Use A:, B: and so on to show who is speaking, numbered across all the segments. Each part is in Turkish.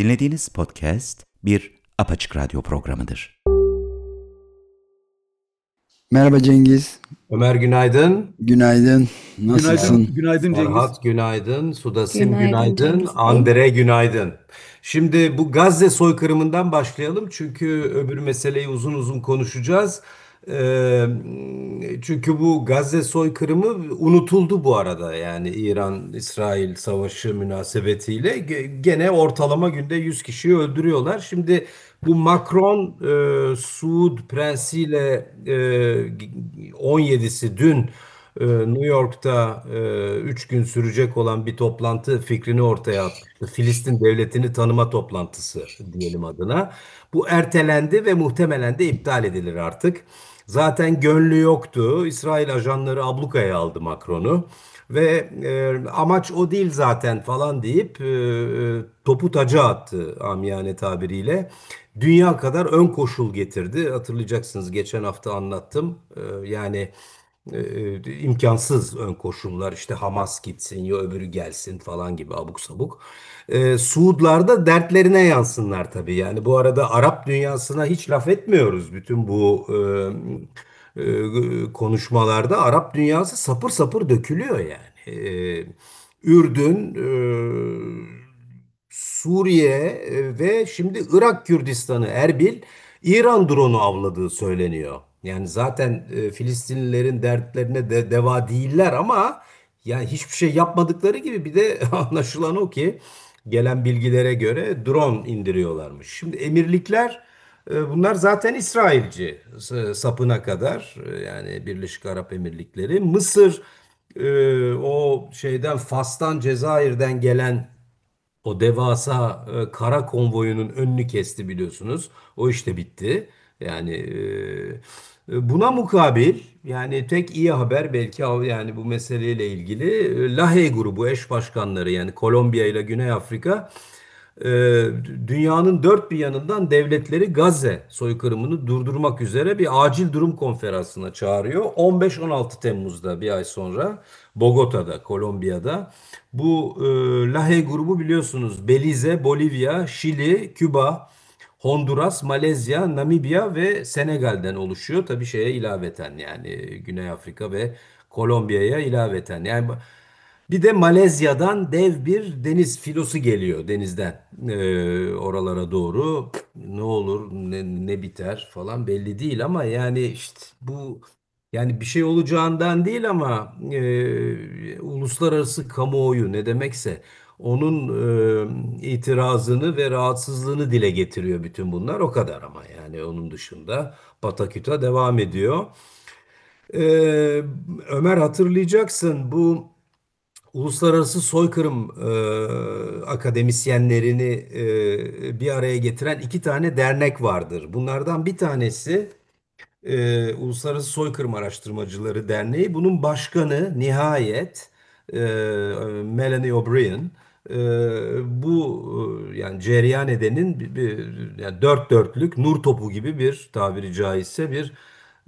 A: Dinlediğiniz podcast bir apaçık radyo programıdır.
B: Merhaba Cengiz.
C: Ömer günaydın.
B: Günaydın. Nasılsın?
D: Günaydın, günaydın Cengiz.
C: Ferhat günaydın. Sudasim
E: Günaydın
C: günaydın.
E: Cengiz.
C: Andre günaydın. Şimdi bu Gazze soykırımından başlayalım. Çünkü öbür meseleyi uzun uzun konuşacağız. Çünkü bu Gazze soykırımı unutuldu bu arada. Yani İran-İsrail savaşı münasebetiyle ge- gene ortalama günde 100 kişiyi öldürüyorlar. Şimdi bu Macron e, Suud prensiyle e, 17'si dün e, New York'ta 3 gün sürecek olan bir toplantı fikrini ortaya attı. Filistin devletini tanıma toplantısı diyelim adına. Bu ertelendi ve muhtemelen de iptal edilir artık. Zaten gönlü yoktu. İsrail ajanları ablukaya aldı Macron'u. Ve e, amaç o değil zaten falan deyip e, e, topu taca attı amiyane tabiriyle. Dünya kadar ön koşul getirdi. Hatırlayacaksınız geçen hafta anlattım. E, yani e, imkansız ön koşullar işte Hamas gitsin ya öbürü gelsin falan gibi abuk sabuk. E, Suudlar da dertlerine yansınlar tabii. Yani bu arada Arap dünyasına hiç laf etmiyoruz. Bütün bu e, e, konuşmalarda Arap dünyası sapır sapır dökülüyor yani. E, Ürdün, e, Suriye e, ve şimdi Irak Kürdistan'ı Erbil İran drone'u avladığı söyleniyor. Yani zaten e, Filistinlilerin dertlerine de deva değiller ama yani hiçbir şey yapmadıkları gibi bir de anlaşılan o ki gelen bilgilere göre drone indiriyorlarmış. Şimdi emirlikler e, bunlar zaten İsrailci sapına kadar e, yani Birleşik Arap Emirlikleri. Mısır e, o şeyden Fas'tan Cezayir'den gelen o devasa kara konvoyunun önünü kesti biliyorsunuz. O işte bitti. Yani buna mukabil yani tek iyi haber belki yani bu meseleyle ilgili e, Lahey grubu eş başkanları yani Kolombiya ile Güney Afrika e, dünyanın dört bir yanından devletleri Gazze soykırımını durdurmak üzere bir acil durum konferansına çağırıyor. 15-16 Temmuz'da bir ay sonra Bogota'da, Kolombiya'da. Bu e, Lahey grubu biliyorsunuz Belize, Bolivya, Şili, Küba, Honduras, Malezya, Namibya ve Senegal'den oluşuyor. Tabii şeye ilaveten yani Güney Afrika ve Kolombiya'ya ilaveten. Yani bir de Malezya'dan dev bir deniz filosu geliyor denizden e, oralara doğru. Ne olur ne, ne biter falan belli değil ama yani işte bu yani bir şey olacağından değil ama e, uluslararası kamuoyu ne demekse onun e, itirazını ve rahatsızlığını dile getiriyor bütün bunlar o kadar ama yani onun dışında pataküta devam ediyor. E, Ömer hatırlayacaksın bu uluslararası soykırım e, akademisyenlerini e, bir araya getiren iki tane dernek vardır. Bunlardan bir tanesi e, Uluslararası Soykırım Araştırmacıları Derneği. Bunun başkanı nihayet e, Melanie O'Brien e, bu e, yani cereyan edenin bir, bir- yani dört dörtlük nur topu gibi bir tabiri caizse bir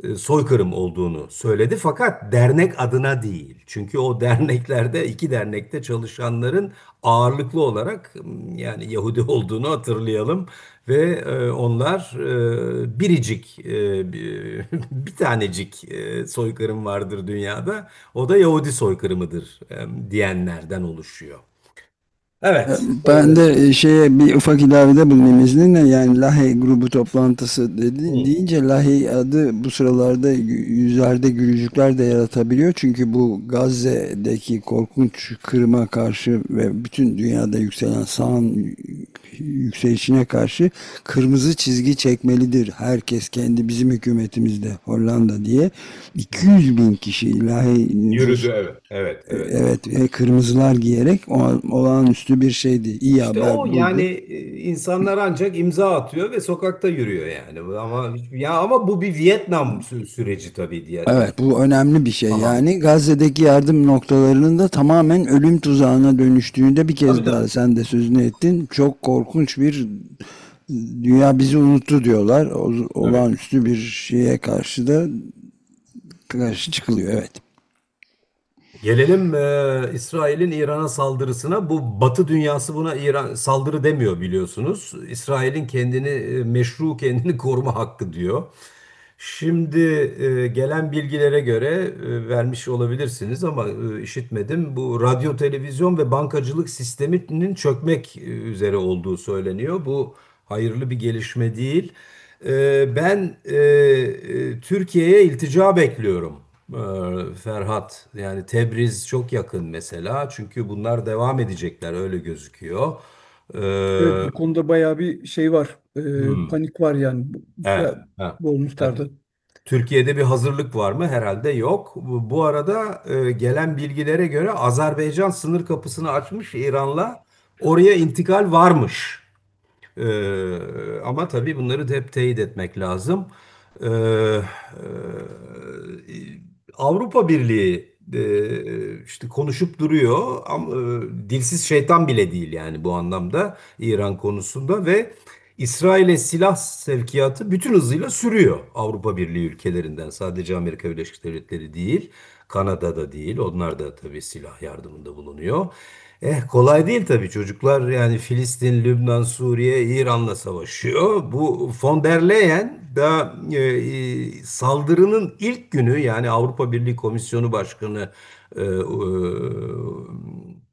C: e, soykırım olduğunu söyledi. Fakat dernek adına değil. Çünkü o derneklerde iki dernekte çalışanların ağırlıklı olarak yani Yahudi olduğunu hatırlayalım ve e, onlar e, biricik e, bir, bir tanecik e, soykırım vardır dünyada. O da Yahudi soykırımıdır e, diyenlerden oluşuyor. Evet.
B: Ben de e, şeye bir ufak ilavede bulunayım izninle. Yani Lahey grubu toplantısı dedi, deyince Lahey adı bu sıralarda yüzlerde gülücükler de yaratabiliyor. Çünkü bu Gazze'deki korkunç kırıma karşı ve bütün dünyada yükselen sağın yükselişine karşı kırmızı çizgi çekmelidir. Herkes kendi bizim hükümetimizde Hollanda diye 200 bin kişi Lahey
C: Yürüdü evet. Evet. Evet.
B: Evet, ve kırmızılar giyerek olağanüstü bir şeydi. İyi
C: İşte
B: haber
C: o yani e, insanlar ancak imza atıyor ve sokakta yürüyor yani. Ama ya ama bu bir Vietnam sü- süreci tabii diye.
B: Evet, bu önemli bir şey.
C: Tamam.
B: Yani Gazze'deki yardım noktalarının da tamamen ölüm tuzağına dönüştüğünü de bir kez
C: Tabii,
B: daha
C: tabii.
B: sen de sözünü ettin. Çok korkunç bir dünya bizi unuttu diyorlar. O, olağanüstü bir şeye karşı da karşı çıkılıyor. Evet.
C: Gelelim e, İsrail'in İran'a saldırısına. Bu Batı dünyası buna İran saldırı demiyor biliyorsunuz. İsrail'in kendini e, meşru kendini koruma hakkı diyor. Şimdi e, gelen bilgilere göre e, vermiş olabilirsiniz ama e, işitmedim. Bu radyo, televizyon ve bankacılık sisteminin çökmek e, üzere olduğu söyleniyor. Bu hayırlı bir gelişme değil. E, ben e, e, Türkiye'ye iltica bekliyorum. E, Ferhat. Yani Tebriz çok yakın mesela. Çünkü bunlar devam edecekler öyle gözüküyor.
D: Evet,
C: E,
D: bu konuda bayağı bir şey var. Ee,
C: hmm,
D: panik var yani bu,
C: evet, evet.
D: bol miktarda.
C: Türkiye'de bir hazırlık var mı? Herhalde yok. Bu, bu arada e, gelen bilgilere göre Azerbaycan sınır kapısını açmış İran'la. Oraya intikal varmış. E, ama tabii bunları hep teyit etmek lazım. E, e, Avrupa Birliği e, işte konuşup duruyor ama e, dilsiz şeytan bile değil yani bu anlamda İran konusunda ve İsrail'e silah sevkiyatı bütün hızıyla sürüyor Avrupa Birliği ülkelerinden. Sadece Amerika Birleşik Devletleri değil, Kanada'da değil. Onlar da tabii silah yardımında bulunuyor. Eh kolay değil tabii çocuklar yani Filistin, Lübnan, Suriye, İran'la savaşıyor. Bu von der Leyen da e, e, saldırının ilk günü yani Avrupa Birliği Komisyonu Başkanı e, e,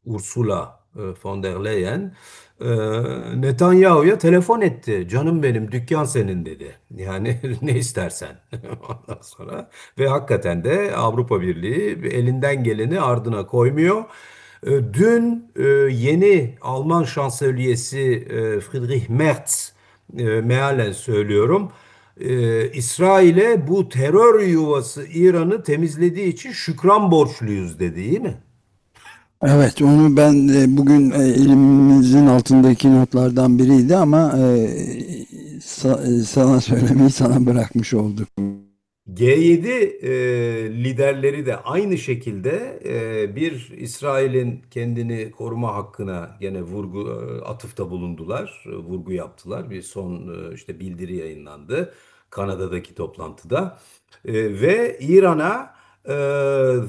C: Ursula e, von der Leyen e, Netanyahu'ya telefon etti. Canım benim dükkan senin dedi. Yani ne istersen. Ondan sonra ve hakikaten de Avrupa Birliği elinden geleni ardına koymuyor. E, Dün e, yeni Alman şansölyesi e, Friedrich Merz e, mealen söylüyorum. İsrail'e bu terör yuvası İran'ı temizlediği için şükran borçluyuz dedi, değil mi?
B: Evet, onu ben bugün elimizin altındaki notlardan biriydi ama sa- sana söylemeyi sana bırakmış olduk.
C: G7 e, liderleri de aynı şekilde e, bir İsrail'in kendini koruma hakkına gene vurgu e, atıfta bulundular, e, vurgu yaptılar. Bir son e, işte bildiri yayınlandı Kanada'daki toplantıda E, ve İran'a e,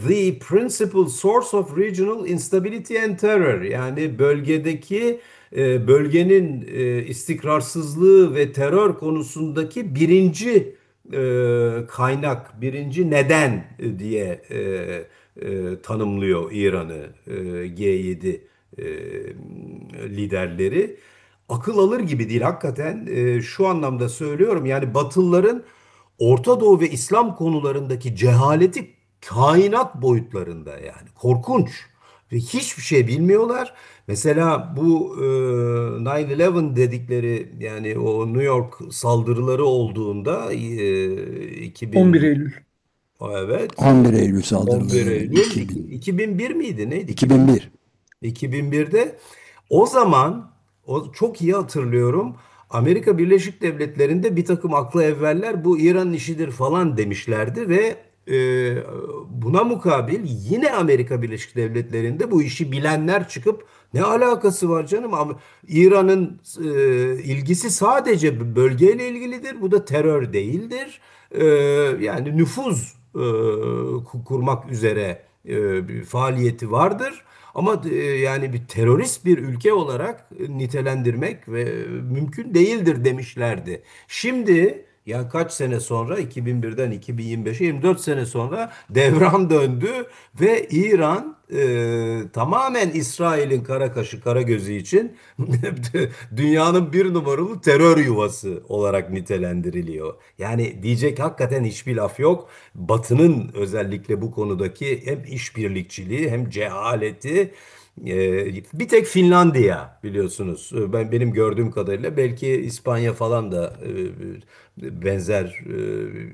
C: the principal source of regional instability and terror yani bölgedeki e, bölgenin e, istikrarsızlığı ve terör konusundaki birinci e, kaynak, birinci neden diye e, e, tanımlıyor İran'ı e, G7 e, liderleri. Akıl alır gibi değil hakikaten. E, şu anlamda söylüyorum yani Batılıların Orta Doğu ve İslam konularındaki cehaleti kainat boyutlarında yani korkunç ve hiçbir şey bilmiyorlar. Mesela bu e, 9/11 dedikleri yani o New York saldırıları olduğunda e,
D: 11
C: 2000
D: Eylül.
C: evet
B: 11 Eylül
C: 11
B: saldırıları
C: Eylül
B: 2000,
C: 2001 miydi neydi?
B: 2001.
C: 2001'de o zaman o çok iyi hatırlıyorum. Amerika Birleşik Devletleri'nde bir takım aklı evveller bu İran'ın işidir falan demişlerdi ve e, buna mukabil yine Amerika Birleşik Devletleri'nde bu işi bilenler çıkıp ne alakası var canım? İran'ın e, ilgisi sadece bölgeyle ilgilidir. Bu da terör değildir. E, yani nüfuz e, ku- kurmak üzere e, bir faaliyeti vardır. Ama yani bir terörist bir ülke olarak nitelendirmek ve mümkün değildir demişlerdi. Şimdi ya kaç sene sonra 2001'den 2025'e 24 sene sonra devran döndü ve İran e, tamamen İsrail'in kara kaşı kara gözü için dünyanın bir numaralı terör yuvası olarak nitelendiriliyor. Yani diyecek hakikaten hiçbir laf yok. Batı'nın özellikle bu konudaki hem işbirlikçiliği hem cehaleti bir tek Finlandiya biliyorsunuz. E, Ben benim gördüğüm kadarıyla belki İspanya falan da e, benzer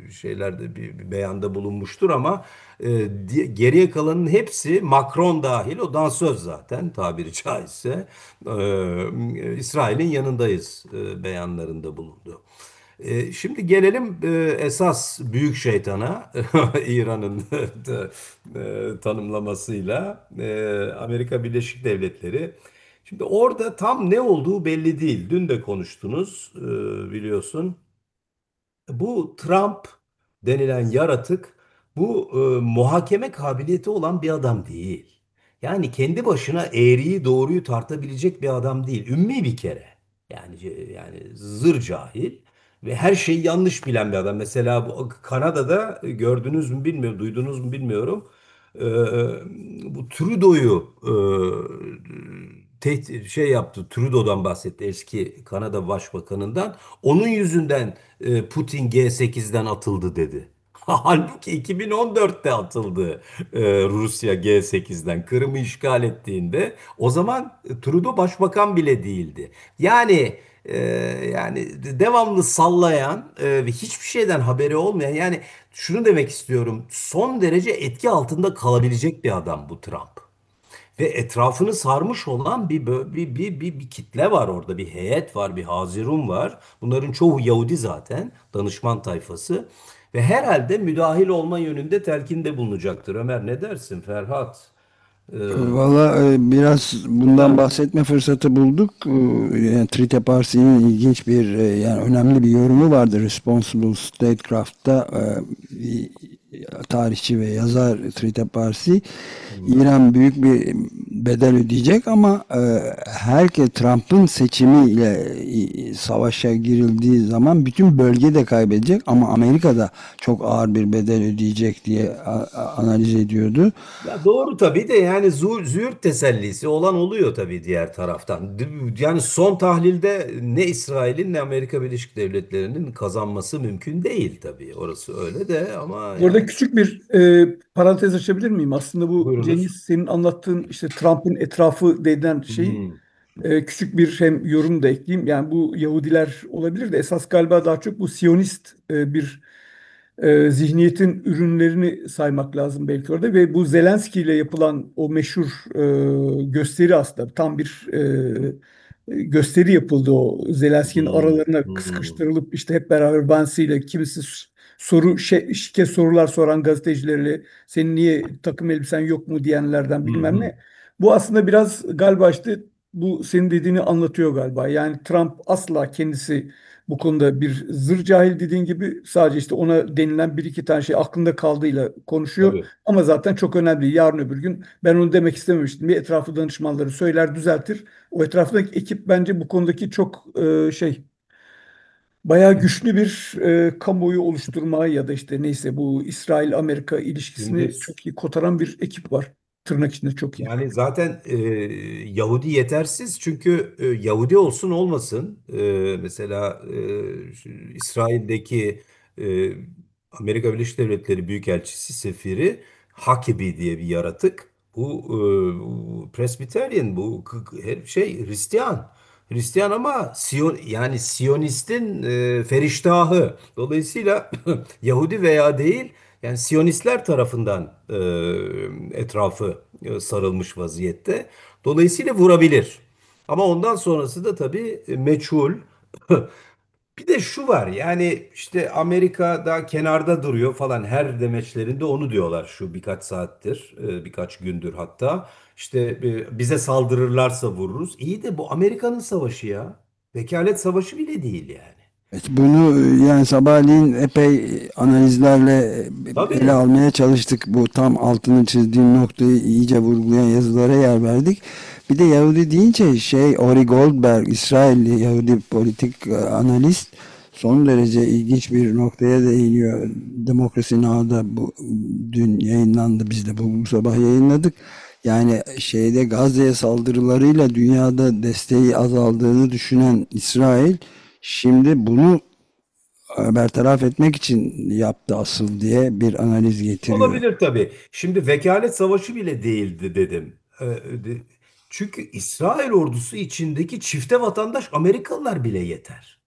C: e, şeylerde bir, beyanda bulunmuştur ama e, geriye kalanın hepsi Macron dahil o dansöz zaten tabiri caizse e, İsrail'in yanındayız e, beyanlarında bulundu. E, şimdi gelelim e, esas büyük şeytana İran'ın e, tanımlamasıyla e, Amerika Birleşik Devletleri. Şimdi orada tam ne olduğu belli değil. Dün de konuştunuz biliyorsun. Bu Trump denilen yaratık bu muhakeme kabiliyeti olan bir adam değil. Yani kendi başına eğriyi doğruyu tartabilecek bir adam değil. Ümmi bir kere. Yani yani zır cahil ve her şeyi yanlış bilen bir adam. Mesela bu Kanada'da gördünüz mü bilmiyorum, duydunuz mu bilmiyorum. Ee, bu Trudeau'yu e, tehdit şey yaptı. Trudeau'dan bahsetti eski Kanada Başbakanından. Onun yüzünden e, Putin G8'den atıldı dedi. Halbuki 2014'te atıldı e, Rusya G8'den Kırım'ı işgal ettiğinde. O zaman Trudeau başbakan bile değildi. Yani e, yani devamlı sallayan e, ve hiçbir şeyden haberi olmayan yani şunu demek istiyorum. Son derece etki altında kalabilecek bir adam bu Trump. Ve etrafını sarmış olan bir, bir, bir, bir, bir kitle var orada. Bir heyet var, bir Hazirum var. Bunların çoğu Yahudi zaten, danışman tayfası. Ve herhalde müdahil olma yönünde telkinde bulunacaktır. Ömer ne dersin Ferhat? Ee,
B: Valla e, biraz bundan bahsetme fırsatı bulduk. E, Yani Trite Parsi'nin ilginç bir e, yani önemli bir yorumu vardı. Responsible Statecraft'ta e, tarihçi ve yazar Trite Parsi İran büyük bir bedel ödeyecek ama e, herkes Trump'ın seçimiyle e, savaşa girildiği zaman bütün bölge de kaybedecek ama Amerika da çok ağır bir bedel ödeyecek diye a- a- analiz ediyordu.
C: Ya doğru tabii de yani züğürt tesellisi olan oluyor tabii diğer taraftan. Yani son tahlilde ne İsrail'in ne Amerika Birleşik Devletleri'nin kazanması mümkün değil tabii. Orası öyle de ama
D: Bu küçük bir e, parantez açabilir miyim? Aslında bu
C: buyurunuz.
D: Cengiz senin anlattığın işte Trump'ın etrafı denilen şey
C: Hmm.
D: e, küçük bir hem yorum da ekleyeyim. Yani bu Yahudiler olabilir de esas galiba daha çok bu Siyonist e, bir e, zihniyetin ürünlerini saymak lazım belki orada ve bu Zelenski ile yapılan o meşhur e, gösteri aslında tam bir e, gösteri yapıldı o Zelenski'nin
C: Hmm.
D: aralarına
C: Hmm.
D: sıkıştırılıp işte hep beraber Bansi ile kimisi soru şey, şike sorular soran gazetecilerle senin niye takım elbisen yok mu diyenlerden bilmem
C: hı.
D: ne. Bu aslında biraz galiba işte bu senin dediğini anlatıyor galiba. Yani Trump asla kendisi bu konuda bir zır cahil dediğin gibi sadece işte ona denilen bir iki tane şey aklında kaldığıyla konuşuyor.
C: Tabii.
D: Ama zaten çok önemli. Yarın öbür gün ben onu demek istememiştim. Bir etrafı danışmanları söyler düzeltir. O etrafındaki ekip bence bu konudaki çok e, şey bayağı güçlü bir e, kamuoyu oluşturmaya ya da işte neyse bu İsrail-Amerika ilişkisini
C: Şimdi
D: çok iyi kotaran bir ekip var. Tırnak içinde çok iyi.
C: Yani zaten e, Yahudi yetersiz çünkü e, Yahudi olsun olmasın e, mesela e, İsrail'deki e, Amerika Birleşik Devletleri Büyükelçisi Sefiri Hakibi diye bir yaratık. Bu, e, bu Presbyterian bu şey Hristiyan. Hristiyan ama Siyon yani Siyonist'in e, feriştahı. Dolayısıyla Yahudi veya değil yani Siyonistler tarafından e, etrafı e, sarılmış vaziyette. Dolayısıyla vurabilir. Ama ondan sonrası da tabii e, meçhul. Bir de şu var yani işte Amerika'da kenarda duruyor falan her demeçlerinde onu diyorlar şu birkaç saattir, e, birkaç gündür hatta. İşte e, bize saldırırlarsa vururuz. İyi de bu Amerika'nın savaşı ya. Vekalet savaşı bile değil yani.
B: Evet, bunu e, yani sabahleyin epey analizlerle ele
C: Tabii.
B: almaya çalıştık. Bu tam altını çizdiğim noktayı iyice vurgulayan yazılara yer verdik. Bir de Yahudi deyince şey Ori Goldberg, İsrailli Yahudi politik e, analist son derece ilginç bir noktaya değiniyor. Demokrasi Now'da bu dün yayınlandı. Biz de bu, bu sabah yayınladık. Yani şeyde Gazze'ye saldırılarıyla dünyada desteği azaldığını düşünen İsrail şimdi bunu e, bertaraf etmek için yaptı asıl diye bir analiz getiriyor.
C: Olabilir tabii. Şimdi vekalet savaşı bile değildi dedim. De- Çünkü İsrail ordusu içindeki çifte vatandaş Amerikalılar bile yeter.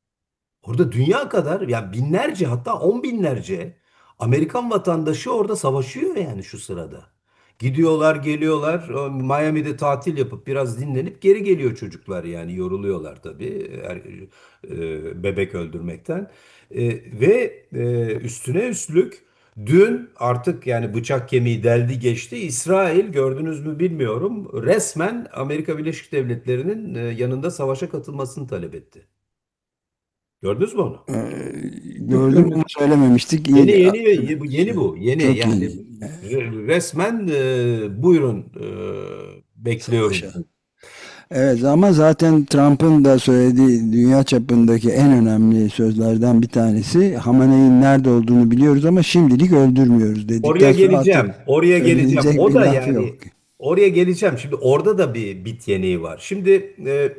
C: Orada dünya kadar ya binlerce hatta on binlerce Amerikan vatandaşı orada savaşıyor yani şu sırada. Gidiyorlar, geliyorlar. Miami'de tatil yapıp biraz dinlenip geri geliyor çocuklar yani yoruluyorlar tabii e, bebek öldürmekten. E, ve e, üstüne üstlük dün artık yani bıçak kemiği deldi geçti. İsrail gördünüz mü bilmiyorum resmen Amerika Birleşik Devletleri'nin yanında savaşa katılmasını talep etti. Gördünüz mü onu?
B: Gördüm ama söylememiştik.
C: Yeni yeni yeni bu yeni bu yeni
B: Çok
C: yani
B: yeni.
C: re- resmen e, buyurun e, bekliyorum.
B: Savaşa. Evet ama zaten Trump'ın da söylediği dünya çapındaki en önemli sözlerden bir tanesi Hamaney'in nerede olduğunu biliyoruz ama şimdilik öldürmüyoruz dedikten
C: Oraya geleceğim. Oraya geleceğim. O da yani
B: yok.
C: oraya geleceğim. Şimdi orada da bir bit yeniği var. Şimdi e,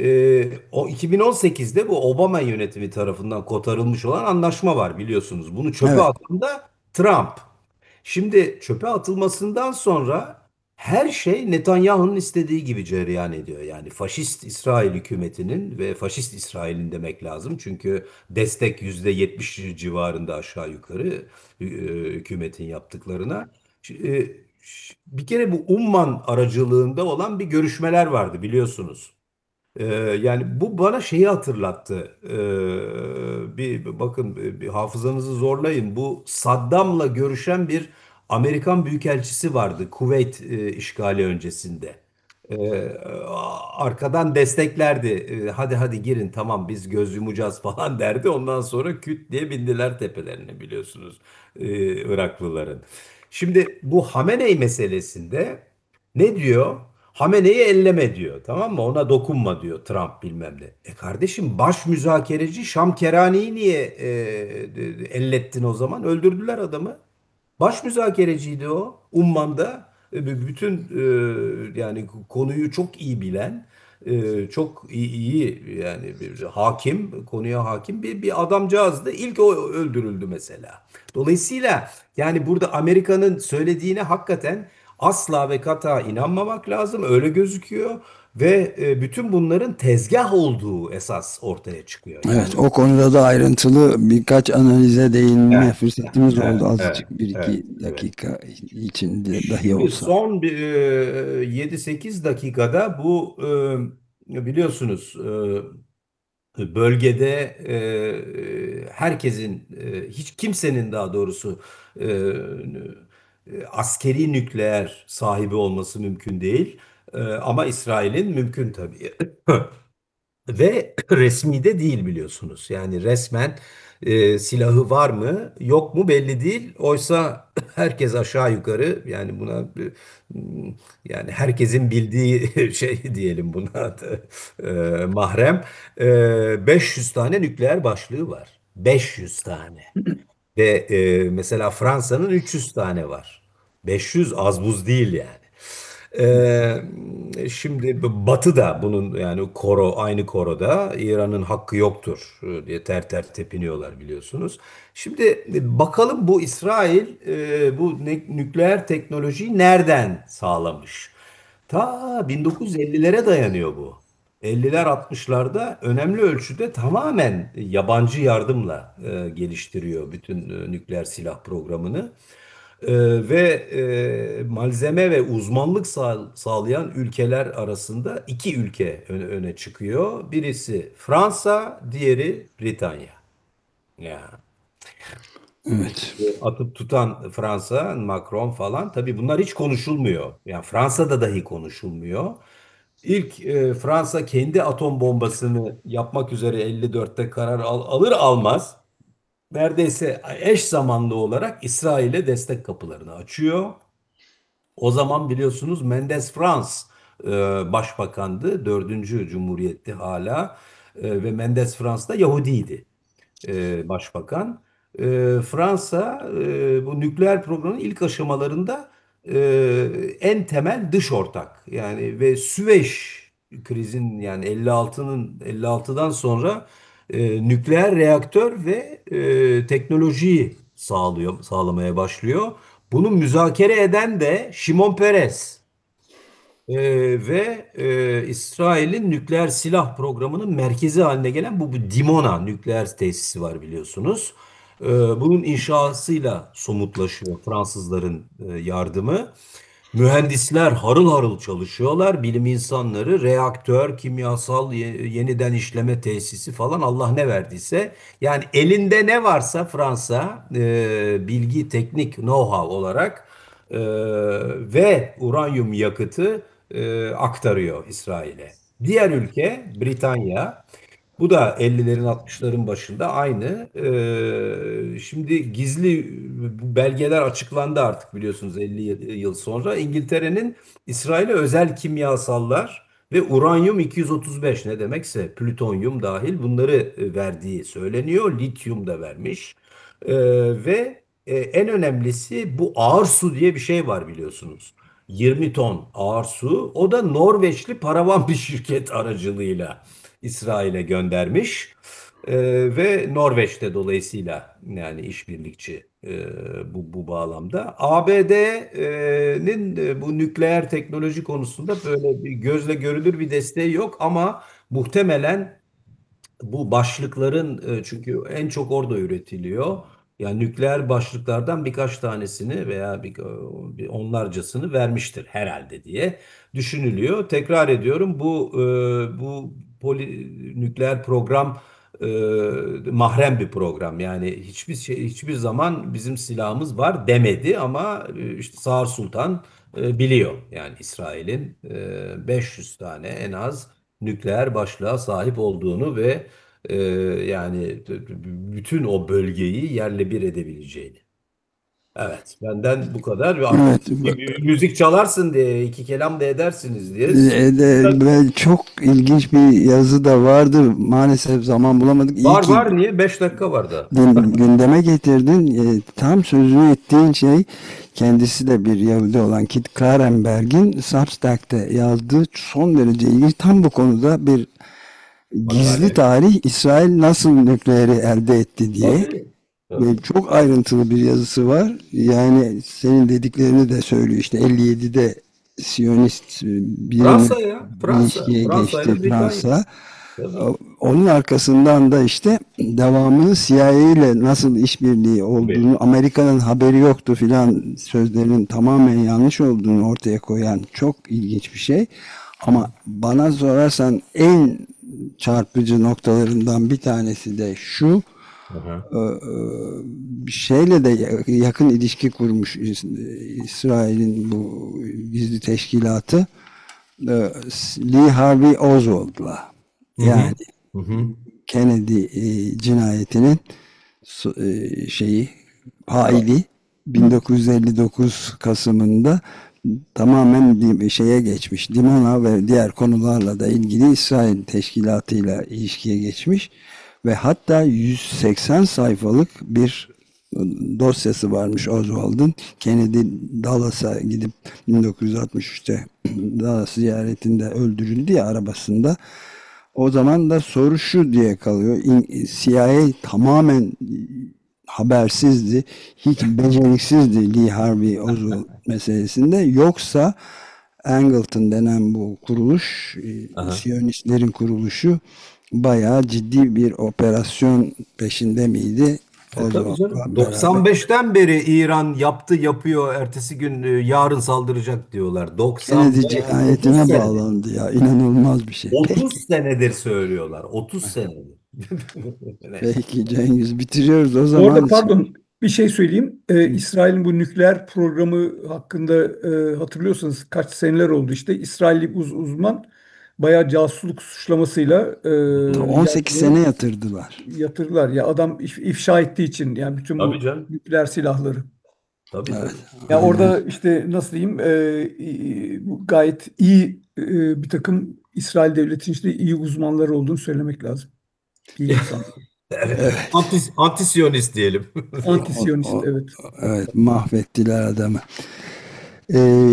C: e, o 2018'de bu Obama yönetimi tarafından kotarılmış olan anlaşma var biliyorsunuz. Bunu çöpe
B: Evet.
C: atan da Trump. Şimdi çöpe atılmasından sonra her şey Netanyahu'nun istediği gibi cereyan ediyor. Yani faşist İsrail hükümetinin ve faşist İsrail'in demek lazım. Çünkü destek %70 civarında aşağı yukarı e, hükümetin yaptıklarına. E, Bir kere bu Umman aracılığında olan bir görüşmeler vardı biliyorsunuz. Ee, yani bu bana şeyi hatırlattı. Ee, bir bakın bir hafızanızı zorlayın. Bu Saddam'la görüşen bir Amerikan büyükelçisi vardı Kuveyt e, işgali öncesinde. Ee, arkadan desteklerdi. Ee, hadi hadi girin tamam biz göz yumacağız falan derdi. Ondan sonra küt diye bindiler tepelerine biliyorsunuz e, Iraklıların. Şimdi bu Hamenei meselesinde ne diyor? Hamene'yi elleme diyor. Tamam mı? Ona dokunma diyor Trump bilmem ne. E kardeşim baş müzakereci Şam Kerani'yi niye e, e, ellettin o zaman? Öldürdüler adamı. Baş müzakereciydi o. Umman'da E, bütün e, yani konuyu çok iyi bilen, e, çok iyi, iyi yani bir hakim, konuya hakim bir bir adamcağızdı. İlk o öldürüldü mesela. Dolayısıyla yani burada Amerika'nın söylediğine hakikaten asla ve kata inanmamak lazım. Öyle gözüküyor ve e, bütün bunların tezgah olduğu esas ortaya çıkıyor. Yani
B: Evet, o konuda da ayrıntılı birkaç analize değinme
C: Evet,
B: fırsatımız
C: evet,
B: oldu
C: evet,
B: azıcık bir iki
C: evet, evet.
B: dakika içinde dahi
C: Şimdi
B: olsa.
C: son bir, e, 7-8 dakikada bu e, biliyorsunuz bölgede herkesin hiç kimsenin daha doğrusu e, askeri nükleer sahibi olması mümkün değil. E, ama İsrail'in mümkün tabii. Ve resmi de değil biliyorsunuz. Yani resmen e, silahı var mı yok mu belli değil. Oysa herkes aşağı yukarı yani buna e, yani herkesin bildiği şey diyelim buna e, mahrem e, 500 tane nükleer başlığı var. 500 tane. Ve e, mesela Fransa'nın 300 tane var. 500 az buz değil yani. Ee, şimdi Batı da bunun yani koro aynı koroda İran'ın hakkı yoktur e, diye ter ter tepiniyorlar biliyorsunuz. Şimdi bakalım bu İsrail e, bu nükleer teknolojiyi nereden sağlamış? Ta 1950'lere dayanıyor bu. 50'ler 60'larda önemli ölçüde tamamen yabancı yardımla e, geliştiriyor bütün e, nükleer silah programını. E, ve e, malzeme ve uzmanlık sağ- sağlayan ülkeler arasında iki ülke öne, öne çıkıyor. Birisi Fransa, diğeri Britanya. Ya
B: Evet.
C: atıp tutan Fransa, Macron falan tabii bunlar hiç konuşulmuyor. Yani Fransa'da dahi konuşulmuyor. İlk e, Fransa kendi atom bombasını yapmak üzere 54'te karar al- alır almaz neredeyse eş zamanlı olarak İsrail'e destek kapılarını açıyor. O zaman biliyorsunuz Mendes Frans e, başbakandı. Dördüncü Cumhuriyet'ti hala. E, ve Mendes Frans da Yahudiydi e, başbakan. E, Fransa e, bu nükleer programın ilk aşamalarında e, en temel dış ortak. Yani ve Süveyş krizin yani 56'nın 56'dan sonra e, nükleer reaktör ve e, teknolojiyi sağlıyor, sağlamaya başlıyor. Bunu müzakere eden de Şimon Peres. Ee, ve e, İsrail'in nükleer silah programının merkezi haline gelen bu, bu Dimona nükleer tesisi var biliyorsunuz. Ee, bunun inşasıyla somutlaşıyor Fransızların e, yardımı. Mühendisler harıl harıl çalışıyorlar. Bilim insanları, reaktör, kimyasal ye- yeniden işleme tesisi falan Allah ne verdiyse. Yani elinde ne varsa Fransa e, bilgi, teknik, know-how olarak e, ve uranyum yakıtı aktarıyor İsrail'e. Diğer ülke Britanya. Bu da 50'lerin 60'ların başında aynı. Ee, şimdi gizli belgeler açıklandı artık biliyorsunuz 50 yıl sonra. İngiltere'nin İsrail'e özel kimyasallar ve uranyum 235 ne demekse plütonyum dahil bunları e, verdiği söyleniyor. Lityum da vermiş. Ee, ve e, en önemlisi bu ağır su diye bir şey var biliyorsunuz. 20 ton ağır su. O da Norveçli paravan bir şirket aracılığıyla İsrail'e göndermiş. Ee, ve Norveç'te dolayısıyla yani işbirlikçi e, bu, bu bağlamda. ABD'nin e, bu nükleer teknoloji konusunda böyle bir gözle görülür bir desteği yok ama muhtemelen bu başlıkların e, çünkü en çok orada üretiliyor. Yani nükleer başlıklardan birkaç tanesini veya bir, bir onlarcasını vermiştir herhalde diye düşünülüyor. Tekrar ediyorum bu e, bu poli, nükleer program e, mahrem bir program. Yani hiçbir şey hiçbir zaman bizim silahımız var demedi ama e, işte Sağır Sultan e, biliyor. Yani İsrail'in e, 500 tane en az nükleer başlığa sahip olduğunu ve e, yani bütün o bölgeyi yerle bir edebileceğini. Evet, benden bu kadar.
B: Evet.
C: Bir Müzik çalarsın diye, iki kelam da edersiniz diye.
B: E, de- ve çok ilginç bir yazı da vardı. Maalesef zaman bulamadık. İyi
C: Var var niye? Beş dakika var da.
B: gün- gündeme getirdin. E, tam sözünü ettiğin şey kendisi de bir Yahudi olan Kit Klarenberg'in Substack'te yazdığı son derece ilginç. Tam bu konuda bir gizli tarih İsrail nasıl nükleeri elde etti diye.
C: Tabii.
B: Ve çok ayrıntılı bir yazısı var. Yani senin dediklerini de söylüyor. İşte 57'de Siyonist e, bir
C: Fransa ya. Fransa. Fransa
B: geçti. Fransa. Onun arkasından da işte devamını CIA ile nasıl işbirliği olduğunu, Amerika'nın haberi yoktu filan sözlerin tamamen yanlış olduğunu ortaya koyan çok ilginç bir şey. Ama bana sorarsan en çarpıcı noktalarından bir tanesi de şu.
C: Hı.
B: Ee, şeyle de ya- yakın ilişki kurmuş İs- İsrail'in bu gizli teşkilatı e, Lee Harvey Oswald'la yani
C: Hı hı.
B: Kennedy e, cinayetinin e, şeyi faili 1959 Kasım'ında tamamen şeye geçmiş. Dimona ve diğer konularla da ilgili İsrail teşkilatıyla ilişkiye geçmiş ve hatta 180 sayfalık bir dosyası varmış Oswald'ın. Kennedy Dallas'a gidip 1963'te Dallas ziyaretinde öldürüldü ya arabasında. O zaman da soru şu diye kalıyor. CIA tamamen habersizdi. Hiç beceriksizdi Lee Harvey Oswald meselesinde. Yoksa Angleton denen bu kuruluş, e,
C: Aha.
B: Siyonistlerin kuruluşu bayağı ciddi bir operasyon peşinde miydi?
C: E, tabii
B: Oswald'la
C: canım.
B: beraber.
C: 95'ten beri İran yaptı yapıyor. Ertesi gün e, yarın saldıracak diyorlar. 90
B: Kennedy
C: yani 30
B: cinayetine bağlandı ya. İnanılmaz bir şey.
C: 30 senedir söylüyorlar. 30 senedir.
B: Peki Cengiz bitiriyoruz o zaman.
D: arada pardon bir şey söyleyeyim. Ee, İsrail'in bu nükleer programı hakkında e, hatırlıyorsanız kaç seneler oldu işte. İsrailli uz uzman bayağı casusluk suçlamasıyla e,
B: 18
D: yargıya
B: sene yatırdılar.
D: yatırdılar. Ya adam if- ifşa ettiği için yani bütün bu
C: canım.
D: nükleer silahları.
C: Tabii
B: Evet.
C: tabii.
D: Ya orada işte nasıl diyeyim e, gayet iyi e, bir takım İsrail devletinin işte iyi uzmanları olduğunu söylemek lazım. İyi insanlar.
C: Evet. Anti, anti-Siyonist diyelim.
B: O-
D: evet.
B: Evet mahvettiler adamı. Ee,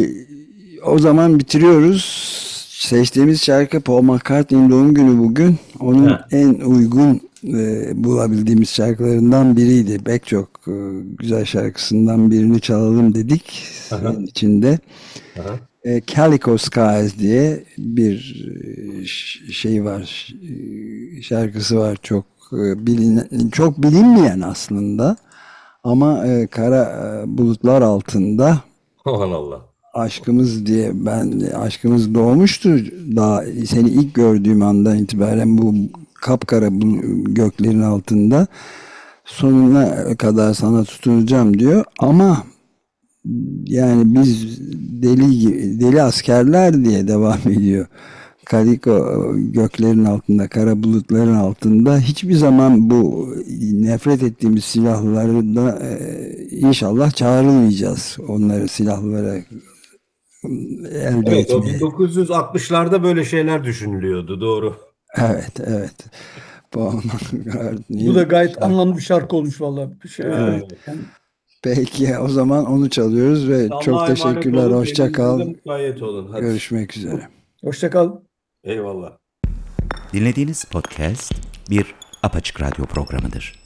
B: o zaman bitiriyoruz. Seçtiğimiz şarkı Paul McCartney'in doğum günü bugün. Onun
C: Ha.
B: en uygun e, bulabildiğimiz şarkılarından biriydi. Pek çok e, güzel şarkısından birini çalalım dedik.
C: Aha.
B: Senin içinde.
C: Aha.
B: E, Calico Skies diye bir e, şey var, e, şarkısı var çok bilinen, çok bilinmeyen aslında. Ama e, kara e, bulutlar altında
C: Aman Allah.
B: aşkımız diye ben aşkımız doğmuştu daha seni ilk gördüğüm andan itibaren bu kapkara bu göklerin altında sonuna kadar sana tutunacağım diyor. Ama yani biz deli deli askerler diye devam ediyor kaliko göklerin altında, kara bulutların altında hiçbir zaman bu nefret ettiğimiz silahları da e, inşallah çağrılmayacağız. Onları silahlara elde
C: Evet,
B: etmeye.
C: 1960'larda böyle şeyler düşünülüyordu, doğru.
B: Evet, evet.
D: Bu da gayet anlamlı bir şarkı olmuş vallahi. Bir şey-
C: Evet.
D: Yani
B: Peki o zaman onu çalıyoruz ve
C: Allah'a
B: çok teşekkürler.
C: olun,
B: Hoşça kal. Görüşmek üzere.
D: hoşça kal.
C: Eyvallah.
A: Dinlediğiniz podcast bir apaçık radyo programıdır.